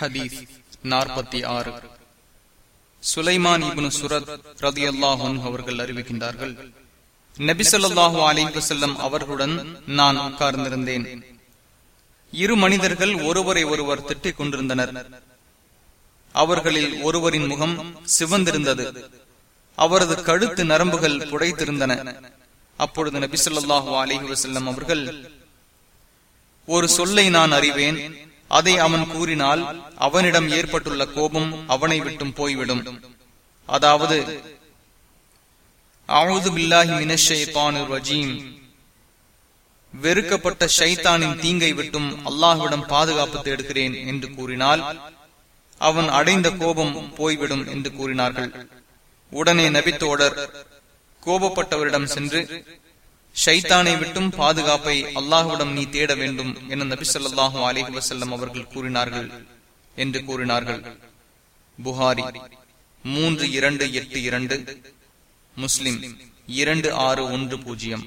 ஹதீஸ் நாற்பத்தி ஆறு. சுலைமான் இப்னு சுரத் ரதி அல்லாஹன் அவர்கள் அறிவிக்கின்றார்கள் நபிசல்லாஹு அலி வசல்லம் அவர்களுடன் நான் உட்கார்ந்திருந்தேன். இரு மனிதர்கள் ஒருவரை ஒருவர் திட்டிக் கொண்டிருந்தனர். அவர்களில் ஒருவரின் முகம் சிவந்திருந்தது. அவரது கழுத்து நரம்புகள் புடைத்திருந்தன. அப்பொழுது நபிசல்லாஹு அலிஹி வசல்லம் அவர்கள் ஒரு சொல்லை நான் அறிவேன். அதை அவன் கூறினால் அவனிடம் ஏற்பட்டுள்ள கோபம் அவனை விட்டும் போய்விடும். அதாவது வெறுக்கப்பட்ட ஷைத்தானின் தீங்கை விட்டும் அல்லாஹுவிடம் பாதுகாப்பு தேடுகிறேன் என்று கூறினால் அவன் அடைந்த கோபம் போய்விடும் என்று கூறினார்கள். உடனே நபித்தோடர் கோபப்பட்டவரிடம் சென்று ஷைத்தானை விட்டும் பாதுகாப்பை அல்லாஹுவிடம் நீ தேட வேண்டும் என நபி சொல்லாஹு அலிஹி வசல்லம் அவர்கள் கூறினார்கள் என்று கூறினார்கள். புகாரி மூன்று இரண்டு எட்டு இரண்டு முஸ்லிம் இரண்டு ஆறு ஒன்று பூஜ்ஜியம்.